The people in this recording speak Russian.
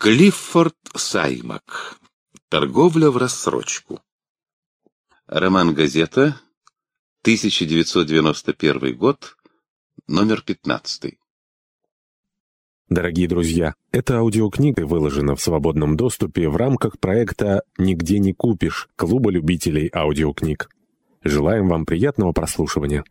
Клиффорд Саймак. Торговля в рассрочку. Роман «Газета», 1991 год, номер 15. Дорогие друзья, эта аудиокнига выложена в свободном доступе в рамках проекта «Нигде не купишь» Клуба любителей аудиокниг. Желаем вам приятного прослушивания.